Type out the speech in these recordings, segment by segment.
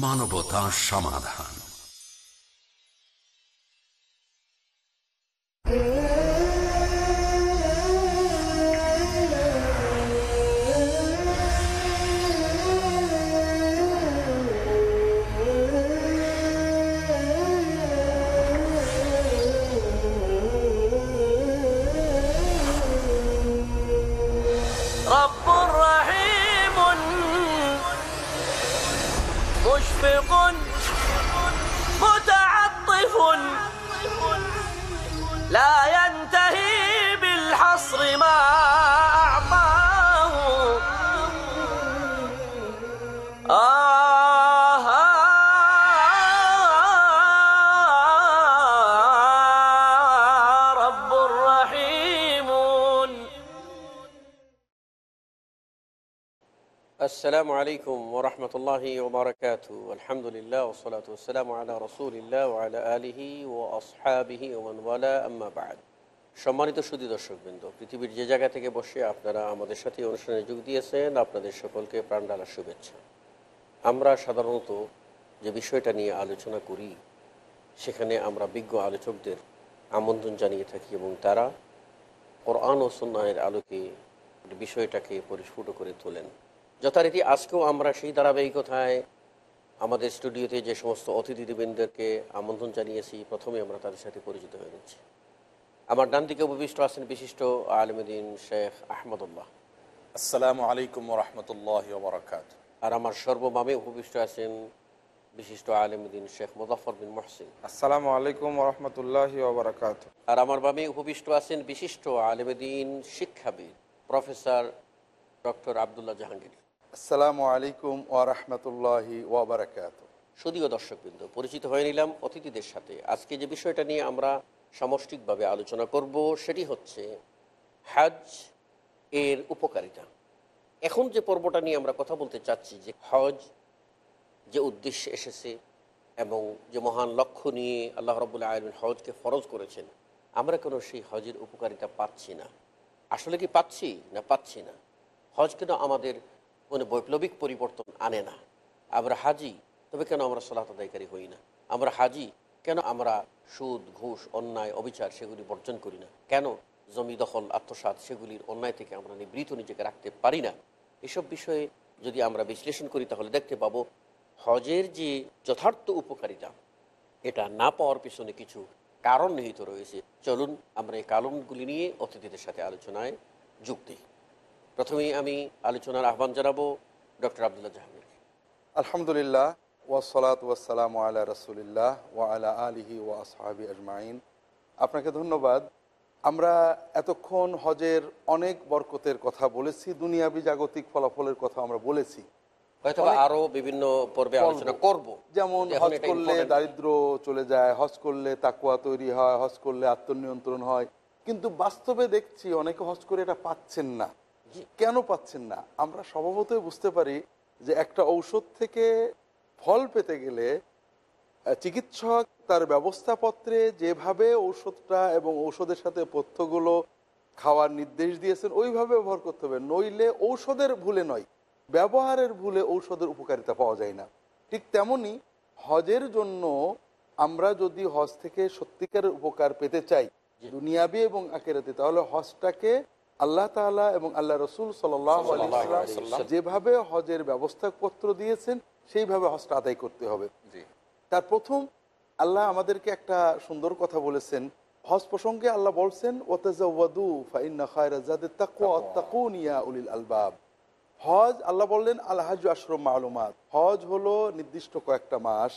মানবতা সমাধান। আসসালামু আলাইকুম ওরহমতুল্লাহ ওবরাকাত আলহামদুলিল্লাহ ওসলাত ওসালাম আলা রসুলিল্লাহ আলা আলিহি ও আসহাবিহি ওমানওয়ালা আম্মাবাদ সম্মানিত সুদী দর্শকবৃন্দ, পৃথিবীর যে জায়গা থেকে বসে আপনারা আমাদের সাথে অনুষ্ঠানে যোগ দিয়েছেন, আপনাদের সকলকে প্রাণডালা শুভেচ্ছা। আমরা সাধারণত যে বিষয়টা নিয়ে আলোচনা করি, সেখানে আমরা বিজ্ঞ আলোচকদের আমন্ত্রণ জানিয়ে থাকি এবং তারা কোরআন ও সন্ন্যায়ের আলোকে বিষয়টাকে পরিস্ফুট করে তোলেন। যথারীতি আজকেও আমরা সেই ধারাবাহিকতায় আমাদের স্টুডিওতে যে সমস্ত অতিথিবৃন্দকে আমন্ত্রণ জানিয়েছি প্রথমে আমরা তাদের সাথে পরিচিত হয়ে নিচ্ছি। আমার ডান দিকে উপবিষ্ট আছেন বিশিষ্ট আলমদিন শেখ আহমদুল্লাহ। আসসালামু আলাইকুম রহমতুল্লাহ বরকাত আর আমার সর্বমামে উপবিষ্ট আছেন বিশিষ্ট আলমদিন শেখ মুজাফর বিন মহসিন। আসসালামু আলাইকুম রহমতুল্লাহ আর আমার বামে উপবিষ্ট আছেন বিশিষ্ট আলমদিন শিক্ষাবিদ প্রফেসর ডক্টর আবদুল্লাহ জাহাঙ্গীর। আসসালামু আলাইকুম ওরহমতুল্লাহি ওবরাকাত সুদীয় দর্শকবৃন্দ, পরিচিত হয়ে নিলাম অতিথিদের সাথে। আজকে যে বিষয়টা নিয়ে আমরা সামষ্টিকভাবে আলোচনা করব সেটি হচ্ছে হজ এর উপকারিতা। এখন যে পর্বটা নিয়ে আমরা কথা বলতে চাচ্ছি, যে হজ যে উদ্দেশ্যে এসেছে এবং যে মহান লক্ষ্য নিয়ে আল্লাহ রবুল্লাহ আলমিন হজকে ফরজ করেছেন, আমরা কোনো সেই হজের উপকারিতা পাচ্ছি না? আসলে কি পাচ্ছি না পাচ্ছি না? হজ কেন আমাদের মনে বৈপ্লবিক পরিবর্তন আনে না। আমরা হাজি, তবে কেন আমরা সলাত আদায়কারী হই না? আমরা হাজি, কেন আমরা সুদ, ঘুষ, অন্যায়, অবিচার সেগুলি বর্জন করি না? কেন জমি দখল আত্মসাত সেগুলির অন্যায় থেকে আমরা নিবৃত নিজেকে রাখতে পারি না? এসব বিষয়ে যদি আমরা বিশ্লেষণ করি, তাহলে দেখতে পাবো হজের যে যথার্থ উপকারিতা, এটা না পাওয়ার পিছনে কিছু কারণ নিহিত রয়েছে। চলুন আমরা এই কারণগুলি নিয়ে অতিথিদের সাথে আলোচনায় যোগ দিই। প্রথমেই আমি আলোচনার আহ্বান জানাব ডক্টর আবদুল্লাহ জাহাঙ্গীর আলহামদুলিল্লাহ ওয়াসলাত ওয়াসালাম আলা রসুলিল্লাহ ওয়া আলা আলিহি ওয়া আসহাবি আজমাইন। আপনাকে ধন্যবাদ। আমরা এতক্ষণ হজের অনেক বরকতের কথা বলেছি দুনিয়াবি জাগতিক ফলাফলের কথা আমরা বলেছি। হয়তো আরও বিভিন্ন পর্বে আলোচনা করব। যেমন হজ করলে দারিদ্র চলে যায় হজ করলে তাকুয়া তৈরি হয় হজ করলে আত্মনিয়ন্ত্রণ হয়। কিন্তু বাস্তবে দেখছি অনেকে হজ করে এটা পাচ্ছেন না। কেন পাচ্ছেন না? আমরা স্বভাবতই বুঝতে পারি যে একটা ঔষধ থেকে ফল পেতে গেলে চিকিৎসক তার ব্যবস্থাপত্রে যেভাবে ঔষধটা এবং ঔষধের সাথে পথ্যগুলো খাওয়ার নির্দেশ দিয়েছেন ওইভাবে ব্যবহার করতে হবে। নইলে ঔষধের ভুলে নয় ব্যবহারের ভুলে ঔষধের উপকারিতা পাওয়া যায় না। ঠিক তেমনি হজের জন্য আমরা যদি হজ থেকে সত্যিকারের উপকার পেতে চাই দুনিয়াবি এবং আকেরাতে তাহলে হজটাকে আল্লাহ তাআলা এবং আল্লাহ রসুল সাল্লাম যেভাবে হজের ব্যবস্থাপত্র দিয়েছেন সেইভাবে হজটা আদায় করতে হবে। তার প্রথম আল্লাহ আমাদেরকে একটা সুন্দর কথা বলেছেন। হজ প্রসঙ্গে আল্লাহ বলছেন উলিল আলবাব। হজ আল্লাহ বললেন আল হাজ আশরম মালুমাত। হজ হলো নির্দিষ্ট কয়েকটা মাস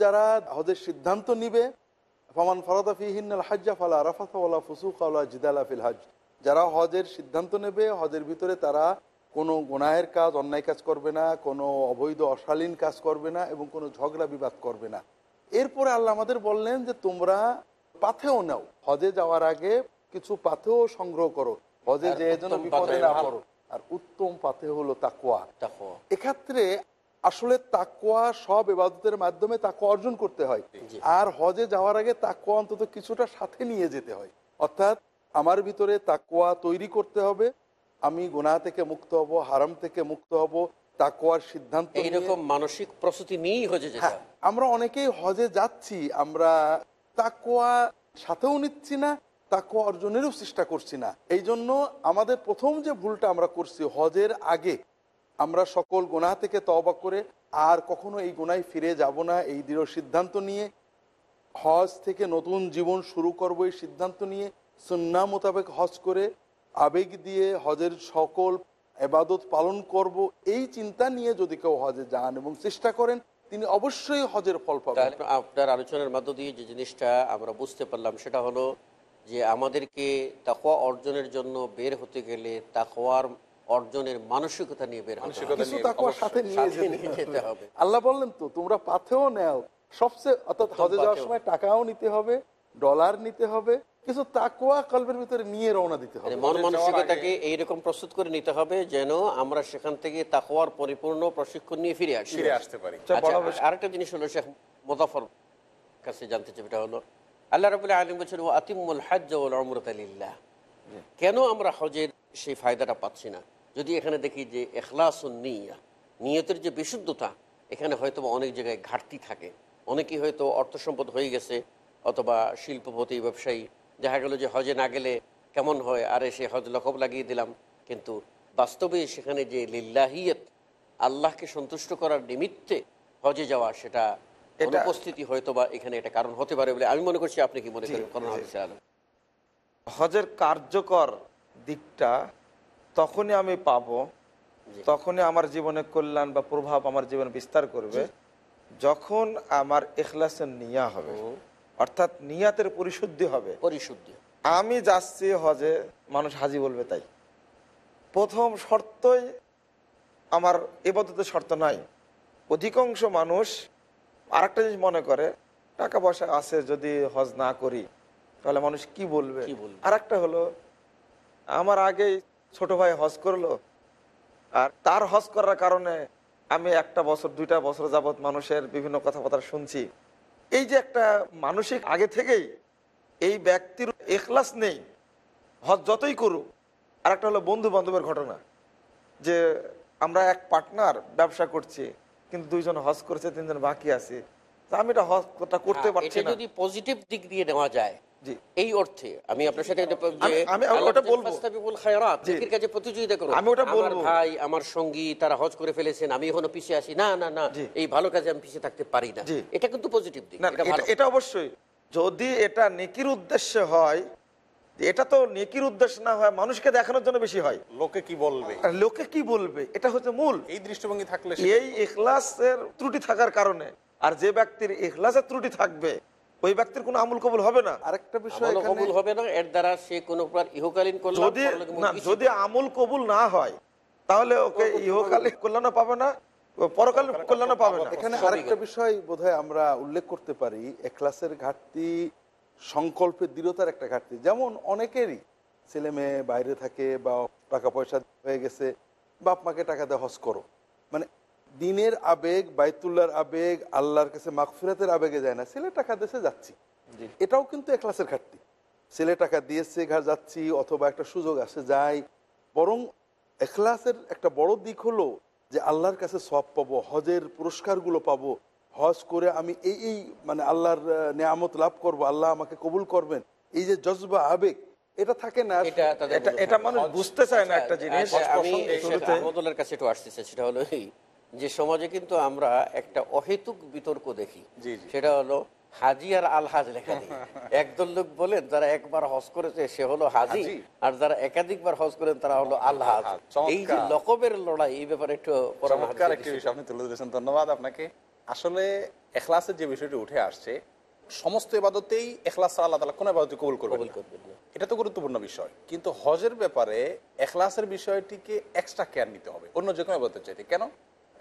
যারা হজের সিদ্ধান্ত নিবে। ফামান ফরাদা ফিহিনাল হাজ্জা ফালা ওয়ালা ফুসুক ওয়ালা জিদালা ফিল হজ যারা হজের সিদ্ধান্ত নেবে হজের ভিতরে তারা কোনো গুনাহের কাজ অন্যায় কাজ করবে না কোনো অবৈধ অশালীন কাজ করবে না এবং কোনো ঝগড়া বিবাদ করবে না। এরপরে আল্লাহ আমাদের বললেন যে তোমরা পাথেও নাও। হজে যাওয়ার আগে কিছু পাথেও সংগ্রহ করো। হজে যে যেন বিপদে না। পড়ো। আর উত্তম পাথে হলো তাকুয়া। এক্ষেত্রে আসলে তাকুয়া সব এবাদতের মাধ্যমে তাকুয়া অর্জন করতে হয়। আর হজে যাওয়ার আগে তাকুয়া অন্তত কিছুটা সাথে নিয়ে যেতে হয়। অর্থাৎ আমার ভিতরে তাকুয়া তৈরি করতে হবে। আমি গোনা থেকে মুক্ত হব হারাম থেকে মুক্ত হব তাকোয়ার সিদ্ধান্ত এইরকম মানসিক প্রস্তুতি নিয়েই হজে হ্যাঁ আমরা অনেকেই হজে যাচ্ছি আমরা তাকোয়া সাথেও নিচ্ছি না তাকোয়া অর্জনেরও চেষ্টা করছি না। এই জন্য আমাদের প্রথম যে ভুলটা আমরা করছি হজের আগে আমরা সকল গোনা থেকে তওবা করে আর কখনো এই গোনায় ফিরে যাব না এই দৃঢ় সিদ্ধান্ত নিয়ে। হজ থেকে নতুন জীবন শুরু করব এই সিদ্ধান্ত নিয়ে সুন্না মোতাবেক হজ করে আবেগ দিয়ে হজের সকল এবাদত পালন করব এই চিন্তা নিয়ে যদি কেউ হজে যান এবং চেষ্টা করেন তিনি অবশ্যই হজের ফল পাবেন। আপনার আলোচনার মধ্য দিয়ে যে জিনিসটা আমরা বুঝতে পারলাম সেটা হলো যে আমাদেরকে তাকওয়া অর্জনের জন্য বের হতে গেলে তাকওয়ার অর্জনের মানসিকতা নিয়ে বের তাকুয়ার সাথে নিয়ে যেতে হবে। আল্লাহ বললেন তো তোমরা পাথেও নেও। সবচেয়ে অর্থাৎ হজে যাওয়ার সময় টাকাও নিতে হবে ডলার নিতে হবে কিছু তাকুয়া কল্পের ভিতরে নিয়ে রওনা দিতে হবে। মানে মন মানসিকতাকে এইরকম প্রস্তুত করে নিতে হবে যেন আমরা সেখান থেকে তাকওয়ার পরিপূর্ণ প্রশিক্ষণ নিয়ে ফিরে আসি। ফিরে আসতে পারি। আচ্ছা, আরেকটা জিনিস হলো শেখ মোজাফর কাছে জানতে চাই এটা হলো আল্লাহ রাবুল্লাহ আলম বলছেন ও আতিমুল হাজ ওল অমরত আলিল্লাহ কেন আমরা হজের সেই ফায়দাটা পাচ্ছি না? যদি এখানে দেখি যে এখলাস নিয়া নিয়তের যে বিশুদ্ধতা এখানে হয়তো অনেক জায়গায় ঘাটতি থাকে। অনেকেই হয়তো অর্থ সম্পদ হয়ে গেছে অথবা শিল্পপতি ব্যবসায়ী দেখা গেল যে হজে না গেলে কেমন হয়? আরে সে হজ লকব লাগিয়ে দিলাম। কিন্তু বাস্তবে সেখানে যে লিল্লাহিয়ত আল্লাহকে সন্তুষ্ট করার নিমিত্তে হজে যাওয়া সেটা অনুপস্থিতি হয়তো বা এখানে এটা কারণ হতে পারে বলে আমি মনে করছি। আপনি কি মনে করেন? হজের কার্যকর দিকটা তখনই আমি পাব তখনই আমার জীবনে কল্যাণ বা প্রভাব আমার জীবনে বিস্তার করবে যখন আমার এখলাসের নিয়া হবে। অর্থাৎ নিয়াতের পরিশুদ্ধি হবে। পরিশুদ্ধি। আমি যাচ্ছি হজে মানুষ হাজি বলবে তাই। প্রথম শর্তই আমার এবাদতের শর্ত নাই। অধিকাংশ মানুষ আরেকটা জিনিস মনে করে টাকা পয়সা আছে যদি হজ না করি তাহলে মানুষ কি বলবে? কি বলবে? আর একটা হলো আমার আগে ছোট ভাই হজ করল আর তার হজ করার কারণে আমি একটা বছর দুইটা বছর যাবৎ মানুষের বিভিন্ন কথাবার্তা শুনছি। এই যে একটা মানসিক আগে থেকেই এই ব্যক্তির এখলাস নেই হজ যতই করুক আর একটা হলো বন্ধু বান্ধবের ঘটনা যে আমরা এক পার্টনার ব্যবসা করছি কিন্তু দুইজন হজ করছে তিনজন বাকি আছে। তা আমি এটা হজটা করতে হ্যাঁ, পারছি না। যদি পজিটিভ দিক দিয়ে নেওয়া যায় এই অর্থে আমি আপনার সাথে কাজে প্রতিযোগিতা করো আমি ওটা আমার বলব। ভাই আমার সঙ্গী তারা হজ করে ফেলেছেন আমি এখনও পিছিয়ে আছি। না না না এই ভালো কাজে আমি পিছিয়ে থাকতে পারি না। এটা কিন্তু পজিটিভ দিক এটা অবশ্যই। যদি এটা নেকির উদ্দেশ্যে হয় এটা তো নেকির উদ্দেশ্য না হয় মানুষকে দেখানোর জন্য বেশি হয়। লোকে কি বলবে? লোকে কি বলবে? এটা হচ্ছে মূল। এই দৃষ্টিভঙ্গি থাকলে এই ইখলাসের ত্রুটি থাকার কারণে আর যে ব্যক্তির ইখলাসের ত্রুটি থাকবে ওই ব্যক্তির কোনো আমূল কবুল হবে না? আরেকটা বিষয় কবুল হবে না এর দ্বারা সে কোনো ইহকালীন যদি না যদি আমূল কবুল না হয় তাহলে ওকে ইহকালে কল্যাণও পাবে না পরকালে কল্যাণও পাবে না। এখানে আরেকটা বিষয় বোধহয় আমরা উল্লেখ করতে পারি এখলাসের ঘাটতি সংকল্পের দৃঢ়তার একটা ঘাটতি। যেমন অনেকেরই ছেলে মেয়ে বাইরে থাকে বা টাকা পয়সা হয়ে গেছে বাপ মাকে টাকা দিয়ে হজ করো। মানে দিনের আবেগ বাইতুল্লাহর আবেগ আল্লাহর কাছে মাগফিরাতের আবেগে যায় না। ছেলে টাকা দেশে যাচ্ছি। এটাও কিন্তু এখলাসের ঘাটতি। ছেলে টাকা দিয়েছে ঘর যাচ্ছি অথবা একটা সুযোগ আসে যাই। বরং এখলাসের একটা বড় দিক হলো যে আল্লাহর কাছে সব পাবো হজের পুরস্কারগুলো পাবো। হজ করে আমি এই এই মানে আল্লাহর নেয়ামত লাভ করব আল্লাহ আমাকে কবুল করবেন। এই যে জজবা আবেগ এটা থাকে না। এটা। মানুষ বুঝতে চায় না একটা জিনিস। আচ্ছা, আমি শুরুতে আহমদুল্লাহর কাছে একটু আসতে চাই সেটা হলো এই যে সমাজে কিন্তু আমরা একটা অহেতুক বিতর্ক দেখি। সেটা হলো হাজি আর আল হাজ লেখা নেই। একদল লোক বলেন যারা একবার হজ করেছে সে হলো হাজি। আর যারা একাধিকবার হজ করেন তারা হলো আল হাজ। চমৎকার। এই যে লকবের লড়াই এই ব্যাপারে একটু আপনি তুলে ধরেছেন ধন্যবাদ আপনাকে। আসলে এখলাসের যে বিষয়টি উঠে আসছে সমস্ত এবাদতেই এখলাস আল্লাহ তালা কোনো এবাদত কবুল করবে কবুল করবেন এটা তো গুরুত্বপূর্ণ বিষয়। কিন্তু হজের ব্যাপারে এখলাসের বিষয়টিকে এক্সট্রা কেয়ার নিতে হবে। অন্য যে কোনো এবাদতের চাইতে। কেন?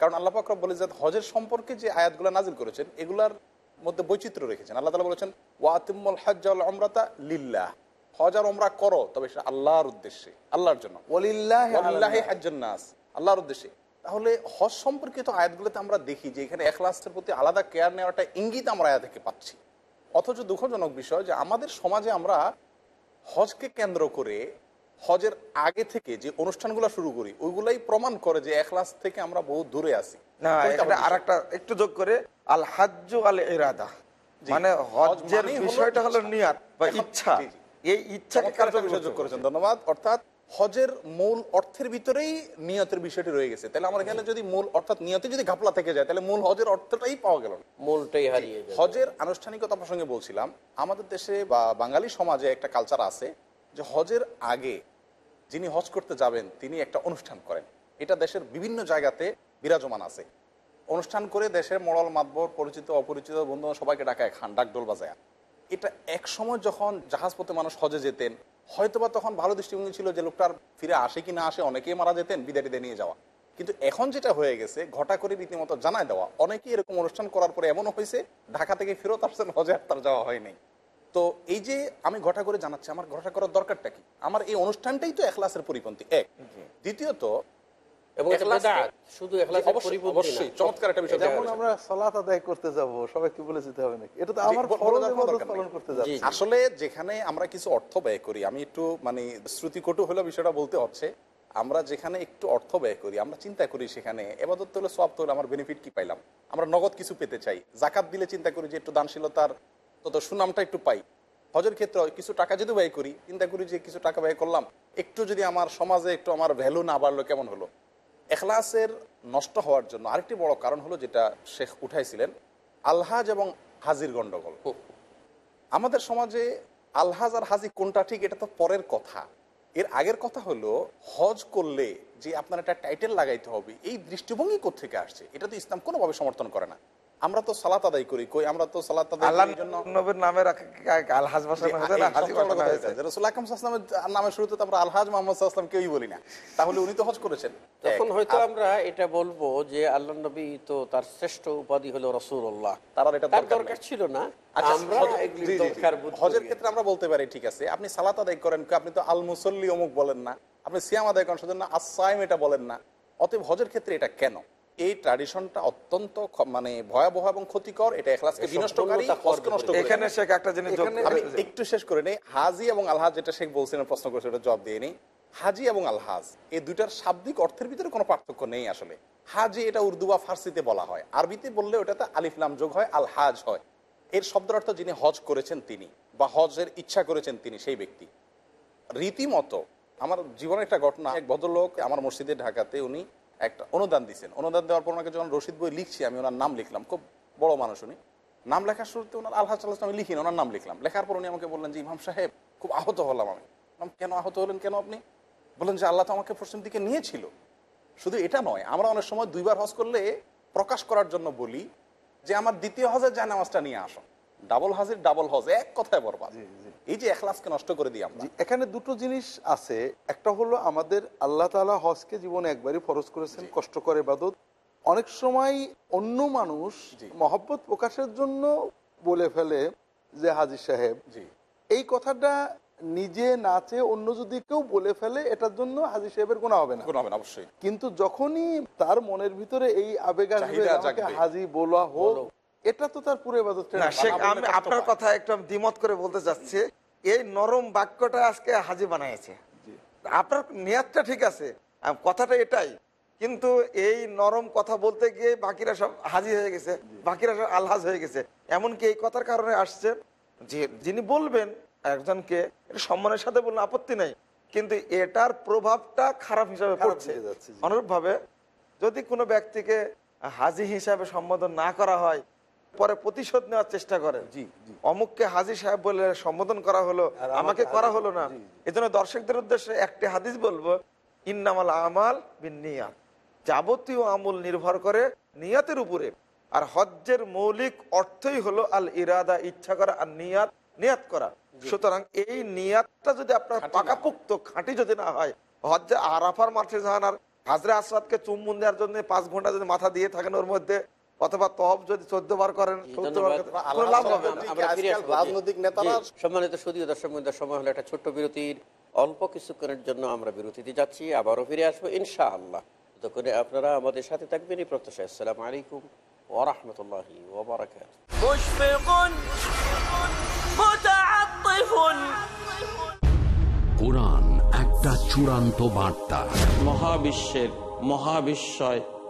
কারণ আল্লাহ পাকরব বলে যে হজের সম্পর্কে যে আয়াতগুলো নাজিল করেছেন এগুলার মধ্যে বৈচিত্র্য রেখেছেন। আল্লাহ তালা বলেছেন ওয়াতিমুল হজ অমরাতা লিল্লাহ। হজ আর ওমরা করো তবে সেটা আল্লাহর উদ্দেশ্যে আল্লাহর জন্য। নাস। আল্লাহর উদ্দেশ্যে। তাহলে হজ সম্পর্কিত আয়াতগুলোতে আমরা দেখি যে এখানে এখলাসের প্রতি আলাদা কেয়ার নেওয়াটা ইঙ্গিত আমরা আয়াত থেকে পাচ্ছি। অথচ দুঃখজনক বিষয় যে আমাদের সমাজে আমরা হজকে কেন্দ্র করে হজের আগে থেকে যে অনুষ্ঠানগুলো শুরু করি ওইগুলাই প্রমাণ করে যে এখলাস থেকে আমরা বহু দূরে আছি। না আবার আর একটা একটু যোগ করে আল হাজ্জু আল ইরাদা। মানে হজ্জের মানেই হলো বিষয়টা হলো। নিয়াত বা ইচ্ছা। এই ইচ্ছাকে যোগ করেছেন ধন্যবাদ। অর্থাৎ হজের মূল অর্থের ভিতরেই নিয়তের বিষয়টি রয়ে গেছে। তাহলে আমার এখানে যদি মূল অর্থাৎ নিয়তে যদি ঘাপলা থেকে যায় তাহলে মূল হজের অর্থটাই পাওয়া গেল না। মূলটাই হারিয়ে হজের আনুষ্ঠানিকতা প্রসঙ্গে বলছিলাম আমাদের দেশে বা বাঙালি সমাজে একটা কালচার আছে যে হজের আগে যিনি হজ করতে যাবেন, তিনি একটা অনুষ্ঠান করেন। এটা দেশের বিভিন্ন জায়গাতে বিরাজমান আছে। অনুষ্ঠান করে দেশের মরল মাতবর, পরিচিত, অপরিচিত বন্ধু সবাইকে ডাকায়, খান, ডাকডোল বাজায়। এটা এক সময় যখন জাহাজপথে মানুষ হজে যেতেন, হয়তোবা তখন ভালো দৃষ্টিভঙ্গি ছিল যে লোকটার ফিরে আসে কি না আসে, অনেকেই মারা যেতেন, বিদায় নিয়ে যাওয়া। কিন্তু এখন যেটা হয়ে গেছে, ঘটা করে রীতিমতো জানায় দেওয়া। অনেকেই এরকম অনুষ্ঠান করার পরে এমনও হয়েছে, ঢাকা থেকে ফেরত আসছেন হজে আর তার যাওয়া হয়নি তো এই যে আমি ঘটা করে জানাচ্ছি আমার ঘটা করার দরকারটা কি? আমার এই অনুষ্ঠানটাই তো এখলাসের পরিপন্থী। এক। দ্বিতীয়ত শুধু অবশ্যই। চমৎকার একটা বিষয় যেমন আমরা সালাত আদায় করতে যাব সবাইকে বলে যেতে হবে নাকি? এটা তো আমার বলে ফরজ দেওয়ার কোনো ইবাদত দরকার নেই। পালন করতে যাচ্ছি। আসলে যেখানে আমরা কিছু অর্থ ব্যয় করি আমি একটু মানে শ্রুতিকটু হলো বিষয়টা বলতে হচ্ছে আমরা যেখানে একটু অর্থ ব্যয় করি আমরা চিন্তা করি সেখানে এবাদত হলে সব তো আমার বেনিফিট কি পাইলাম? আমরা নগদ কিছু পেতে চাই জাকাত দিলে চিন্তা করি যে একটু দানশীলতার তত সুনামটা একটু পাই। হজের ক্ষেত্রে কিছু টাকা যদি ব্যয় করি চিন্তা করি যে কিছু টাকা ব্যয় করলাম একটু যদি আমার সমাজে একটু আমার ভ্যালু না বাড়লো কেমন হলো? এখলাসের নষ্ট হওয়ার জন্য আরেকটি বড় কারণ হলো যেটা শেখ উঠাইছিলেন আলহাজ এবং হাজির গন্ডগোল। আমাদের সমাজে আলহাজ আর হাজি কোনটা ঠিক এটা তো পরের কথা। এর আগের কথা হলো হজ করলে যে আপনার একটা টাইটেল লাগাইতে হবে এই দৃষ্টিভঙ্গি থেকে আসছে? এটা তো ইসলাম কোনোভাবে সমর্থন করে না। আমরা তো সালাত আদায় করি। কই আমরা তো সালাত আদায় জন্য নবীর নামে রাখা- আলহাজ বসানো হয়েছে না? হাজি বসানো হয়েছে। রসুল আকরম সাল্লামের নামের শুরুতে তো আমরা আলহাজ মোহাম্মদ সাল্লাম কেউই বলি না। তাহলে উনি তো হজ করেছেন। তখন হয়তো আমরা এটা বলব যে আল্লাহ নবী তো তার শ্রেষ্ঠ উপাধি হলো রসুল্লাহ তার আর এটা দরকার ছিল না। আচ্ছা, আমরা। দরকার হজের ক্ষেত্রে আমরা বলতে পারি ঠিক আছে আপনি সালাত আদায় করেন আপনি তো আল মুসল্লি অমুক বলেন না। আপনি সিয়াম আদায় করেন সেজন্য আসাইম এটা বলেন না। অতএব হজের ক্ষেত্রে এটা কেন? এই ট্র্যাডিশনটা অত্যন্ত মানে ভয়াবহ এবং ক্ষতিকর এটা এখলাসকে বিনষ্টকারী নষ্ট করে। এখানে শেখ একটা জিনিস আমি একটু শেষ করে নেই। হাজি এবং আলহাজ যেটা শেখ বলছিলেন প্রশ্ন করেছে ওটা জবাব দিয়ে নেই। হাজি এবং আলহাজ এই দুইটার শাব্দিক অর্থের ভিতরে কোনো পার্থক্য নেই আসলে। হাজি এটা উর্দু বা ফার্সিতে বলা হয়। আরবিতে বললে ওটাতে আলিফলাম যোগ হয় আল হাজ হয়। এর শব্দের অর্থ যিনি হজ করেছেন তিনি বা হজের ইচ্ছা করেছেন তিনি সেই ব্যক্তি। রীতিমতো আমার জীবনে একটা ঘটনা এক ভদ্রলোক আমার মসজিদে ঢাকাতে উনি একটা অনুদান দিয়েছেন অনুদান দেওয়ার পর ওনাকে যখন রশিদ বই লিখছি, আমি ওনার নাম লিখলাম। খুব বড় মানুষ উনি। নাম লেখার শুরুতে ওনার আল্লাহ সাল্লাহ আমি লিখিনি ওনার নাম লিখলাম। লেখার পর উনি আমাকে বললেন যে ইমাম সাহেব, খুব আহত হলাম আমি। কেন আহত হলেন কেন আপনি? বললেন, যে আল্লাহ তো আমাকে পশ্চিম দিকে নিয়েছিল। শুধু এটা নয়, আমরা অনেক সময় দুইবার হজ করলে প্রকাশ করার জন্য বলি যে, আমার দ্বিতীয় হজের যায় নামাজটা নিয়ে আসো। ডাবল হাজির ডাবল হজ এক কথায় বরবাদ। এই যে এখলাসকে নষ্ট করে দিই আমরা। এখানে দুটো জিনিস আছে। একটা হলো আমাদের আল্লাহ তালা হজকে জীবনে একবারই ফরজ করেছেন কষ্ট করে বাদত অনেক সময় অন্য মানুষ মহব্বত প্রকাশের জন্য বলে ফেলে যে হাজি সাহেব জি। এই কথাটা নিজে নাচে অন্য যদি কেউ বলে ফেলে এটার জন্য হাজি সাহেবের কোনো হবে না। হবে না অবশ্যই। কিন্তু যখনই তার মনের ভিতরে এই আবেগ আসবে। হাজি বলা হোক। এটা তো তার পুরো আমি আপনার কথা একটু আমি দ্বিমত করে বলতে চাচ্ছি এই নরম বাক্যটা আজকে হাজি বানাইছে। আপনার নিয়াতটা ঠিক আছে কথাটা এটাই। কিন্তু এই নরম কথা বলতে গিয়ে বাকিরা সব হাজি হয়ে গেছে বাকিরা সব আলহাজ হয়ে গেছে। এমনকি এই কথার কারণে আসছে যে যিনি বলবেন একজনকে সম্মানের সাথে বললে আপত্তি নেই কিন্তু এটার প্রভাবটা খারাপ হিসাবে পড়ছে। যাচ্ছে। অনুরূপভাবে যদি কোনো ব্যক্তিকে হাজি হিসাবে সম্বোধন না করা হয় পরে প্রতিশোধ নেওয়ার চেষ্টা করেন। জি। অমুককে হাজি সাহেব বলে সম্বোধন করা হলো আমাকে করা হলো না। এজন্য দর্শকদের উদ্দেশ্যে একটি হাদিস বলব ইন্নামাল আমাল বিন নিয়াত। যাবতীয় আমল নির্ভর করে নিয়াতের উপরে। আর হজ্জের মৌলিক অর্থই হলো আল ইরাদা ইচ্ছা করা আর নিয়াত নিয়াত করা। সুতরাং এই নিয়াতটা যদি আপনার পাকাপুক্ত খাঁটি যদি না হয় হজ্জে আরাফার মাঠে যান আর হাজরা আসরাতকে চুম্বন দেওয়ার জন্য পাঁচ ঘণ্টা যদি মাথা দিয়ে থাকেন ওর মধ্যে অথবা তহব যদি চোদ্দ বার করেন রাজনৈতিক নেতারা সম্মানিত সুদীয় দর্শক সময় হলো একটা ছোট্ট বিরতির। অল্প কিছুক্ষণের জন্য আমরা বিরতিতে যাচ্ছি আবারও ফিরে আসব ইনশা আল্লাহ ততক্ষণে আপনারা আমাদের সাথে থাকবেন এই প্রত্যাশা আসসালাম আলাইকুম ওরহমতুল্লাহ ওবরাকাত কোরআন একটা চূড়ান্ত বার্তা। মহাবিশ্বের মহাবিশ্বয়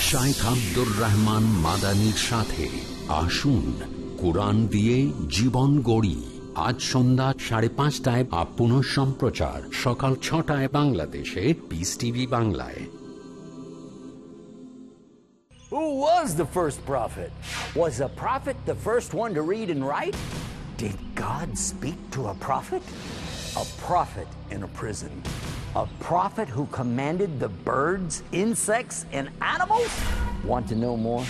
শাইখ আব্দুর রহমান মাদানির সাথে আসুন কোরআন দিয়ে জীবন গড়ি আজ সন্ধ্যা সাড়ে পাঁচটায় আপ পুনঃ সম্প্রচার সকাল ছটায় বাংলাদেশে পিস টিভি বাংলায় Who was the first prophet? Was a prophet the first one to read and write? Did God speak to a prophet? A prophet in a prison. A prophet who commanded the birds, insects, and animals? Want to know more?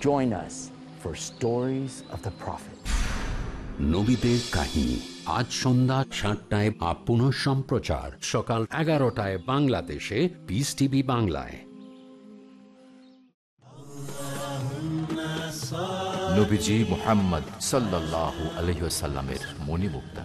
Join us for Stories of the Prophet. নবীদের কাহিনী আজ সন্ধ্যা সাতটায় up পুনঃ সম্প্রচার সকাল এগারোটায় বাংলাদেশে piece TV বাংলায় নবীজি মোহাম্মদ সাল্লাহ আলহ্লামের মণিমুক্তা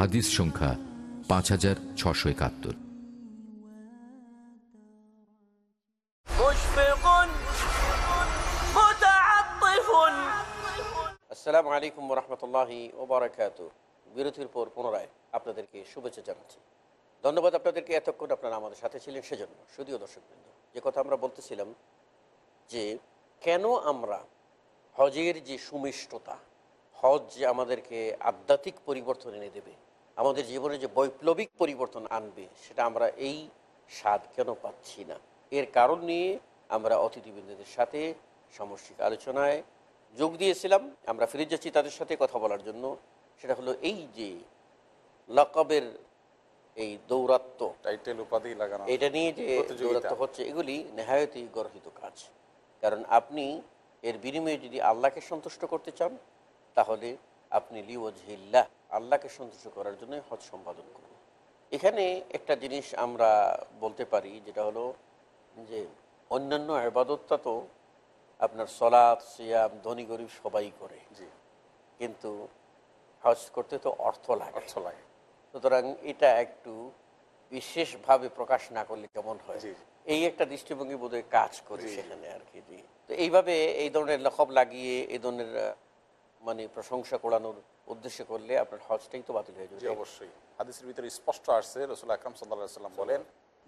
হাদিস সংখ্যা পাঁচ হাজার ছশো একাত্তর। আসসালাম আলাইকুম রহমতুল্লাহ ওবরাকাত। বিরতির পর পুনরায় আপনাদেরকে শুভেচ্ছা জানাচ্ছি। ধন্যবাদ আপনাদেরকে এতক্ষণ আপনারা আমাদের সাথে ছিলেন সেজন্য শুধুও দর্শকবৃন্দ। যে কথা আমরা বলতেছিলাম যে কেন আমরা হজের যে সুমিষ্টতা হজ যে আমাদেরকে আধ্যাত্মিক পরিবর্তন এনে দেবে আমাদের জীবনে যে বৈপ্লবিক পরিবর্তন আনবে সেটা আমরা এই স্বাদ কেন পাচ্ছি না? এর কারণ নিয়ে আমরা অতিথিবৃন্দদের সাথে সমষ্টিক আলোচনায় যোগ দিয়েছিলাম। আমরা ফিরে যাচ্ছি তাদের সাথে কথা বলার জন্য। সেটা হলো এই যে লকবের এই দৌরাত্ম টাইটেল উপাধি লাগানো এটা নিয়ে যে। দৌরাত্ম হচ্ছে এগুলি নেহায়তই গর্হিত কাজ। কারণ আপনি এর বিনিময়ে যদি আল্লাহকে সন্তুষ্ট করতে চান তাহলে আপনি লিওজহিল্লাহ আল্লাহকে সন্তুষ্ট করার জন্য হজ সম্পাদন করুন এখানে একটা জিনিস আমরা বলতে পারি যেটা হলো যে অন্যান্য আবাদতটা তো আপনার সলাৎ সিয়াম ধনী গরিব সবাই করে। জি। কিন্তু হজ করতে তো অর্থ লাগে। অর্থ লাগে। সুতরাং এটা একটু বিশেষভাবে প্রকাশ না করলে কেমন হয়? এই একটা দৃষ্টিভঙ্গি বোধহয় কাজ করে সেখানে আর কি। জি তো এইভাবে এই ধরনের লখব লাগিয়ে এই ধরনের মানে প্রশংসা করানোর উদ্দেশ্যে করলে আপনার হজটাই তো বাতিল হয়ে যাবে অবশ্যই। হাদিসের ভিতরে স্পষ্ট আসছে রসুল আকরাম সাল্লাহ সাল্লাম বলেন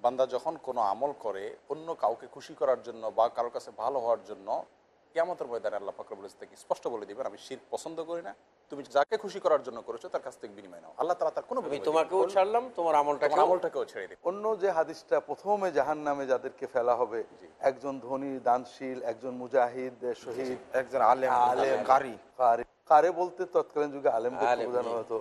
বান্দা যখন কোনো আমল করে অন্য কাউকে খুশি করার জন্য বা কারোর কাছে ভালো হওয়ার জন্য কেমতের ময়দানে আল্লাহ ফাকরবুল থেকে স্পষ্ট বলে দিবেন আমি শির পছন্দ করি না। তুমি যাকে খুশি করার জন্য করেছ তার কাছ থেকে বিনিময় নাও। আল্লাহ তালা তার কোনো তোমাকেও ছাড়লাম তোমার আমলটাকে আমলটাকেও ছেড়ে দিবে। অন্য যে হাদিসটা প্রথমে জাহান নামে যাদেরকে ফেলা হবে একজন ধনী দানশীল একজন মুজাহিদ শহীদ একজন আলেম আলেম কারি। কারে। কারে। বলতে তৎকালীন যুগে আলেম বোঝানো হতো।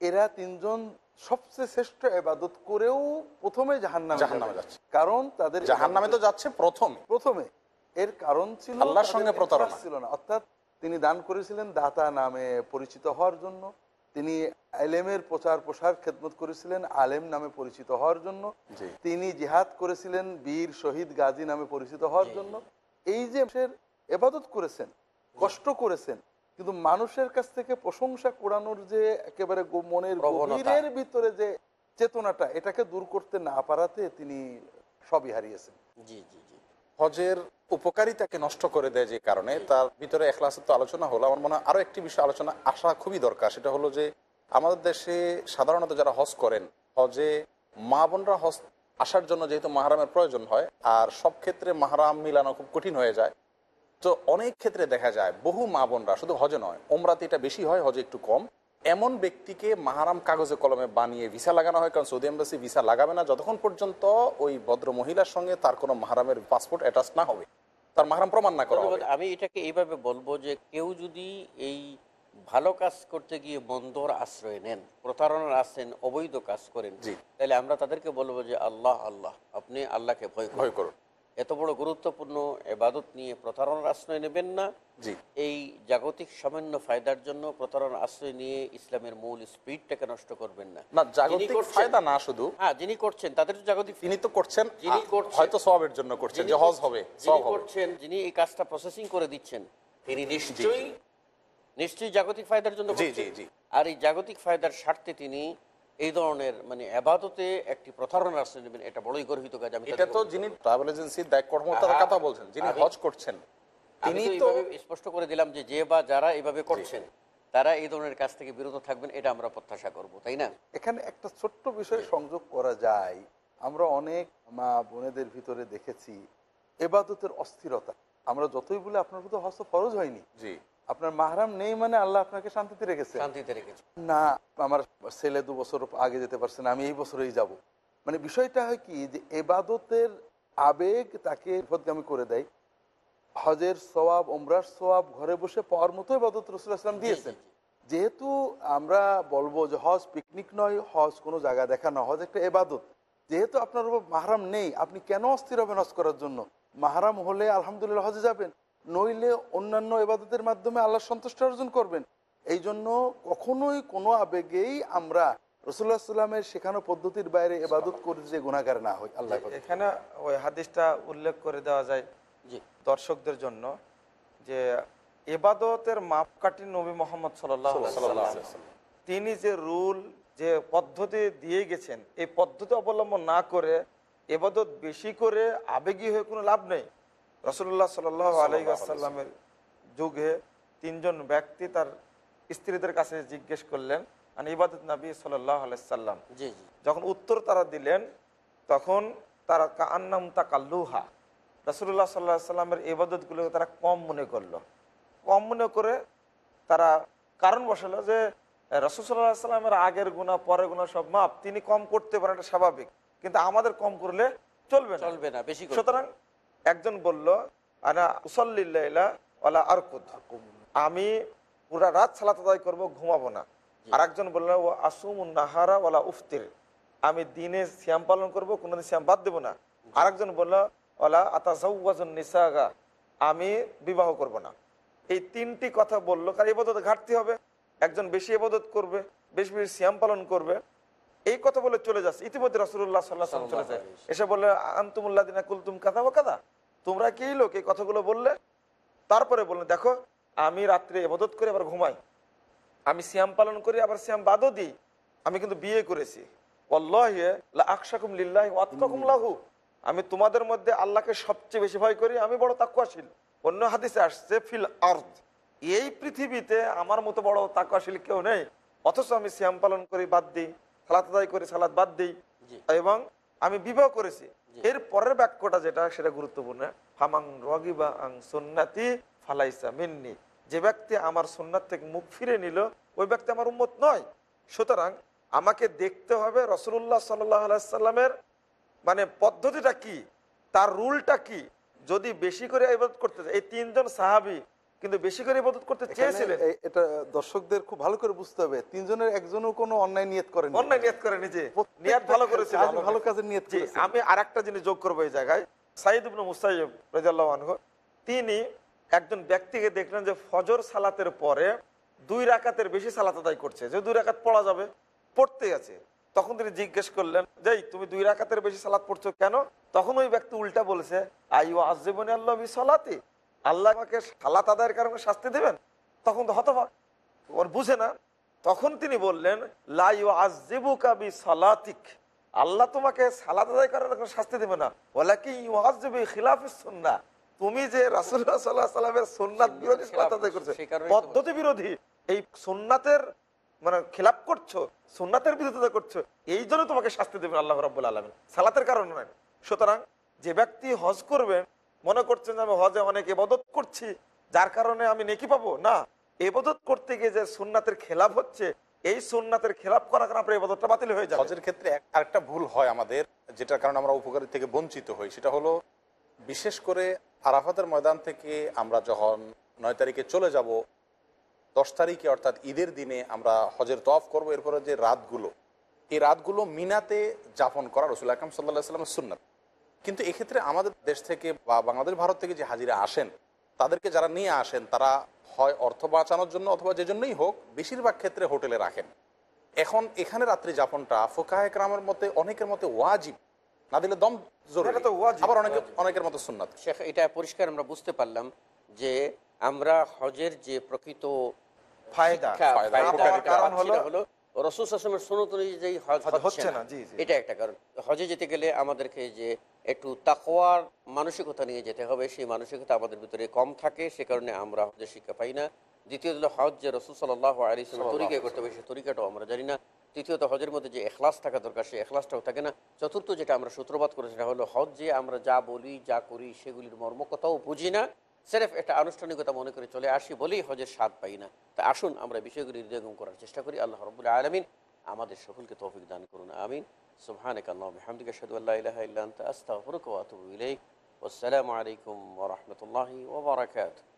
এরা তিনজন সবচেয়ে শ্রেষ্ঠ এবাদত করেও প্রথমে জাহান নামে জাহান্নামে যাচ্ছে। কারণ তাদের জাহান নামে তো যাচ্ছে প্রথম। প্রথমে। এর কারণ ছিল আল্লাহর সঙ্গে প্রতারণা। ছিল না। অর্থাৎ তিনি দান করেছিলেন দাতা নামে পরিচিত হওয়ার জন্য। তিনি আলেমের প্রচার প্রসার খেদমত করেছিলেন আলেম নামে পরিচিত হওয়ার জন্য। তিনি জিহাদ করেছিলেন বীর শহীদ গাজী নামে পরিচিত হওয়ার জন্য। এই যে এবাদত করেছেন কষ্ট করেছেন কিন্তু মানুষের কাছ থেকে প্রশংসা কোরানোর যে একেবারে মনের গভীরের ভিতরে যে চেতনাটা এটাকে দূর করতে না পারাতে তিনি সবই হারিয়েছেন। জি জি জি। হজের উপকারিতাকে নষ্ট করে দেয় যে কারণে তার ভিতরে এখলাসের তো আলোচনা হলো, আমার মনে হয় আরও একটি বিষয় আলোচনা আসা খুবই দরকার, সেটা হলো যে আমাদের দেশে সাধারণত যারা হজ করেন, হজে মা বোনরা হজ আসার জন্য যেহেতু মাহারামের প্রয়োজন হয়, আর সব ক্ষেত্রে মাহারাম মিলানো খুব কঠিন হয়ে যায়। তো অনেক ক্ষেত্রে দেখা যায় বহু মা বোনরা শুধু হজে নয় ওমরাতে এটা বেশি হয়, হজে একটু কম। এমন ব্যক্তিকে মাহারাম কাগজে কলমে বানিয়ে ভিসা লাগানো হয়, কারণ সৌদি এম্বাসি ভিসা লাগাবে না, যতক্ষণ পর্যন্ত ওই ভদ্র মহিলার সঙ্গে তার কোনো মাহারামের পাসপোর্ট অ্যাটাচ না হবে। তার মাহারাম প্রমাণ না করা আমি এটাকে এইভাবে বলব যে কেউ যদি এই ভালো কাজ করতে গিয়ে বন্ধর আশ্রয় নেন প্রতারণার আসেন অবৈধ কাজ করেন তাহলে আমরা তাদেরকে বলব যে আল্লাহ আল্লাহ আপনি আল্লাহকে ভয় ভয় করুন। এত বড় গুরুত্বপূর্ণ এবাদত নিয়ে প্রতারণার আশ্রয় নেবেন না। জি। এই জাগতিক সামান্য ফায়দার জন্য প্রতারণার আশ্রয় নিয়ে ইসলামের মূল স্পিডটাকে নষ্ট করবেন না। না জাগতিক ফায়দা না শুধু। হ্যাঁ যিনি করছেন তাদের জাগতিক তিনি তো করছেন যিনি করছেন- হয়তো সবের জন্য করছেন যে হজ হবে যিনি সব করছেন যিনি এই কাজটা প্রসেসিং করে দিচ্ছেন তিনি নিশ্চয়ই নিশ্চয়ই জাগতিক ফায়দার জন্য জি, করছেন। জি, জি। আর এই জাগতিক ফায়দার স্বার্থে তিনি এই ধরনের মানে আবাদতে একটি প্রতারণার আশ্রয় নেবেন এটা বড়ই গর্বিত কাজ। আমি এটা তো যিনি ট্রাভেল এজেন্সির দায়িত্ব কর্মকর্তার কথা বলছেন যিনি হজ করছেন। তিনি তো তো স্পষ্ট করে দিলাম যে যে বা যারা এভাবে করছেন তারা এই ধরনের কাজ থেকে বিরত থাকবেন এটা আমরা প্রত্যাশা করব তাই না? এখানে একটা ছোট্ট বিষয় সংযোগ করা যায়। আমরা অনেক মা বোনেদের ভিতরে দেখেছি এবাদতের অস্থিরতা। আমরা যতই বলে আপনার প্রতি হস্ত ফরজ হয়নি। জি। আপনার মাহারাম নেই মানে আল্লাহ আপনাকে শান্তিতে রেখেছে। শান্তিতে রেখেছে। না আমার ছেলে দু বছর আগে যেতে পারছে না আমি এই বছরেই যাব। মানে বিষয়টা হয় কি যে এবাদতের আবেগ তাকে বিপদগামী করে দেয়। হজের সওয়াব ওমরার সওয়াব ঘরে বসে পাওয়ার মতো এবাদত রসুল আসলাম দিয়েছেন। যেহেতু আমরা বলব যে হজ পিকনিক নয় হজ কোনো জায়গা দেখা না হজ একটা এবাদত। যেহেতু আপনার উপর মাহারাম নেই আপনি কেন অস্থির হবেন হজ করার জন্য? মাহারাম হলে আলহামদুলিল্লাহ হজে যাবেন। নইলে অন্যান্য এবাদতের মাধ্যমে আল্লাহ সন্তুষ্ট অর্জন করবেন। এই জন্য কখনোই কোনো আবেগেই আমরা রসুল্লাহ সাল্লামের শেখানো পদ্ধতির বাইরে এবাদত করে যে গুণাগার না হয় আল্লাহ এখানে ওই হাদিসটা উল্লেখ করে দেওয়া যায় জি। দর্শকদের জন্য যে এবাদতের মাপকাঠি নবী মোহাম্মদ সাল্লাহ তিনি যে রুল যে পদ্ধতি দিয়ে গেছেন এই পদ্ধতি অবলম্বন না করে এবাদত বেশি করে আবেগী হয়ে কোনো লাভ নেই। রসুল্লাহ সাল আলাইসাল্লামের যুগে তিনজন ব্যক্তি তার স্ত্রীদের কাছে জিজ্ঞেস করলেন আর ইবাদত নবী সাল্লাহ আলাইসাল্লাম জি জি। যখন উত্তর তারা দিলেন তখন তারা কান্নাম তাকাল্লুহা। রসুল্লাহ সাল্লাহ সাল্লামের ইবাদতগুলোকে তারা কম মনে করল। কম মনে করে তারা কারণ বসালো যে রসুল্লাহ সাল্লামের আগের গুণা পরের গুণা সব মাপ তিনি কম করতে পারেন এটা স্বাভাবিক। কিন্তু আমাদের কম করলে চলবে না। চলবে না বেশি সুতরাং একজন বলল আনা উসল্লিল্লা ওলা আরকুদ। আমি পুরা রাত সালাত আদায় করব ঘুমাবো না। আর একজন বলল ও আসুম নাহারা ওলা উফতির। আমি দিনে শ্যাম পালন করব কোনোদিন শ্যাম বাদ দেবো না। আর একজন বলল ওলা আতাজন নিসাগা। আমি বিবাহ করব না। এই তিনটি কথা বলল কার এবাদত ঘাটতি হবে। একজন বেশি এবাদত করবে বেশি বেশি শ্যাম পালন করবে। এই কথা বলে চলে যাচ্ছে ইতিমধ্যে রসুল্লাহ সাল্লাহ চলে যায়। এসে বললে আন্তুমুল্লাহ দিনা কুলতুম কাদা ও কাদা তোমরা কি লোক? এই কথাগুলো বললে। তারপরে বললেন, দেখো, আমি রাত্রে এবাদত করে আবার ঘুমাই। আমি শ্যাম পালন করি, আবার শ্যাম বাদও দিই। আমি কিন্তু বিয়ে করেছি। আমি তোমাদের মধ্যে আল্লাহকে সবচেয়ে বেশি ভয় করি, আমি বড় তাকুয়াশীল অন্য হাদিসে আসছে, ফিল আর্থ এই পৃথিবীতে আমার মতো বড় তাকুয়াশীল কেউ নেই। অথচ আমি শ্যাম পালন করি, বাদ দিই। সালাত আদায় করি সালাদ বাদ দিই। এবং আমি বিবাহ করেছি। এর পরের বাক্যটা যেটা সেটা গুরুত্বপূর্ণ। হামাং রগিবা আং সুন্নাতি ফালাইসা মিন্নি। যে ব্যক্তি আমার সুন্নাত থেকে মুখ ফিরে নিল ওই ব্যক্তি আমার উন্মত নয়। সুতরাং আমাকে দেখতে হবে রসুল্লাহ সাল্লামের মানে পদ্ধতিটা কি তার রুলটা কি। যদি বেশি করে করতে চায় এই তিনজন সাহাবি কিন্তু বেশি করে ইবাদত করতে চেয়েছিলেন। এটা দর্শকদের খুব ভালো করে বুঝতে হবে। তিনজনের একজনও কোনো অন্যায় নিয়ত করেন অন্যায় নিয়ত করে নিজে নিয়ত ভালো করেছিল ভালো কাজের নিয়ত আমি আর একটা জিনিস যোগ করব এই জায়গায়। সাইদ ইবনু মুসাইব রাদিয়াল্লাহু আনহু তিনি একজন ব্যক্তিকে দেখলেন যে ফজর সালাতের পরে দুই রাকাতের বেশি সালাত আদায় করছে। যে দুই রাকাত পড়া যাবে পড়তে গেছে তখন তিনি জিজ্ঞেস করলেন যে তুমি দুই রাকাতের বেশি সালাত পড়ছো কেন? তখন ওই ব্যক্তি উল্টা বলেছে আইও আজীবনী আল্লাহ সালাতে। আল্লাহ আমাকে সালাত আদায়ের কারণে শাস্তি দেবেন তখন তো হতবাক ওর বুঝে না। তখন তিনি বললেন সালাতিক আল্লাহ তোমাকে সালাত আদায় করার কোনো শাস্তি দেবে না। কি খিলাফিস তুমি যে রাসূলুল্লাহ সাল্লাল্লাহু আলাইহি সাল্লামের সুন্নাত বিরোধী সালাত আদায় করছ পদ্ধতি বিরোধী এই সুন্নাতের মানে খেলাপ করছ সুন্নাতের বিরোধিতা করছ এই জন্য তোমাকে শাস্তি দেবেন আল্লাহ রাব্বুল আলামিন। সালাতের কারণে নয়। সুতরাং যে ব্যক্তি হজ করবেন মনে করছেন যে আমি হজে অনেক এবাদত করছি, যার কারণে আমি নেকি পাবো? না। এবাদত করতে গিয়ে যে সুন্নাতের খেলাপ হচ্ছে, এই সুন্নাতের খেলাপ করার কারণে আপনার ইবাদতটা বাতিল হয়ে যাবে। হজের ক্ষেত্রে এক- আরেকটা ভুল হয় আমাদের, যেটার কারণে আমরা উপকারী থেকে বঞ্চিত হই। সেটা হলো, বিশেষ করে আরাফাতের ময়দান থেকে আমরা যখন নয় তারিখে চলে যাব, দশ তারিখে অর্থাৎ ঈদের দিনে আমরা হজের তফ করব। এরপরে যে রাতগুলো, এই রাতগুলো মিনাতে যাপন করা রসুল আকরম সাল্লাহ সাল্লামের সুন্নাত। কিন্তু এক্ষেত্রে আমাদের দেশ থেকে বা বাংলাদেশ ভারত থেকে যে হাজিরা আসেন তাদেরকে যারা নিয়ে আসেন তারা হয় অর্থ বাঁচানোর জন্য অথবা যে জন্যই হোক বেশিরভাগ ক্ষেত্রে হোটেলে রাখেন। এখন এখানে রাত্রি যাপনটা ফোকাহ একরামের মতে অনেকের মতে ওয়াজিব। না দিলে দম জরুরি। এটা তো ওয়াজিব। আবার অনেকে অনেকের মতো সুন্নাত। শেখ এটা পরিষ্কার আমরা বুঝতে পারলাম যে আমরা হজের যে প্রকৃত কারণ হলো- রসুল আসলামের সুনত অনুযায়ী হজ হচ্ছে হচ্ছে না। এটা একটা কারণ। হজে যেতে গেলে আমাদেরকে যে একটু তাকোয়ার মানসিকতা নিয়ে যেতে হবে। সেই মানসিকতা আমাদের ভিতরে কম থাকে সে কারণে আমরা হজের শিক্ষা পাই না। দ্বিতীয়ত হলো হজ যে রসুল সাল্লাহ আলী তরিকায় করতে হবে সেই তরিকাটাও আমরা জানি না। তৃতীয়ত হজের মধ্যে যে এখলাস থাকা দরকার সেই এখলাসটাও থাকে না। চতুর্থ যেটা আমরা সূত্রপাত করি সেটা হলো হজ যে আমরা যা বলি যা করি সেগুলির মর্মকথাও বুঝি না। সেরেফ একটা আনুষ্ঠানিকতা মনে করে চলে আসি বলেই হজের স্বাদ পাই না। তা আসুন আমরা বিষয়গুলি হৃদয়গম করার চেষ্টা করি। আল্লাহ রবুল্লা আলমিন আমাদের সকলকে তৌফিক দান করুন আমিন সুবহানাক আল্লাহুম্মা বিহামদিকা আশহাদু আল্লা ইলাহা ইল্লা আনতা আস্তাগফিরুকা ওয়া আতুবু ইলাইক ওয়াসসালামু আলাইকুম ওয়া রাহমাতুল্লাহি ওয়া বারাকাতুহু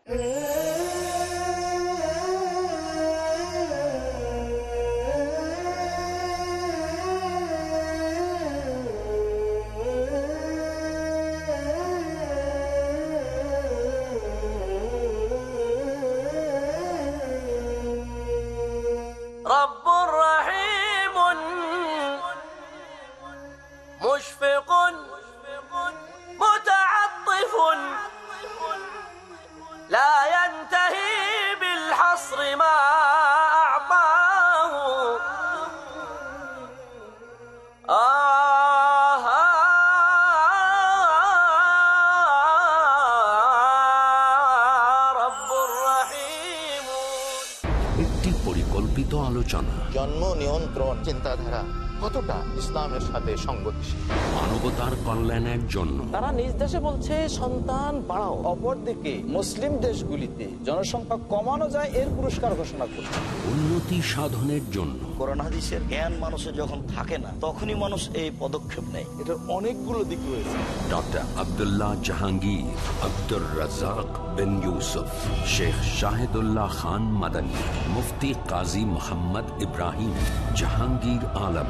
আলোচনা। জন্ম নিয়ন্ত্রণ চিন্তাধারা কতটা ইসলামের সাথে সংগতিশীল? মানবতার কল্যাণের জন্য। তারা নিজ দেশে বলছে সন্তান বাড়াও অপরদিকে মুসলিম দেশগুলিতে জনসংখ্যা কমানো যায় এর পুরস্কার ঘোষণা করছে উন্নতি সাধনের জন্য। কোরআন হাদিসের জ্ঞান মানুষের যখন থাকে না তখনই মানুষ এই পদক্ষেপ নেয়। এটার অনেকগুলো দিক রয়েছে। ডক্টর আবদুল্লাহ জাহাঙ্গীর আব্দুর রাজাক বিন ইউসুফ শেখ শাহিদুল্লাহ খান মাদানী মুফতি কাজী মোহাম্মদ ইব্রাহিম জাহাঙ্গীর আলম।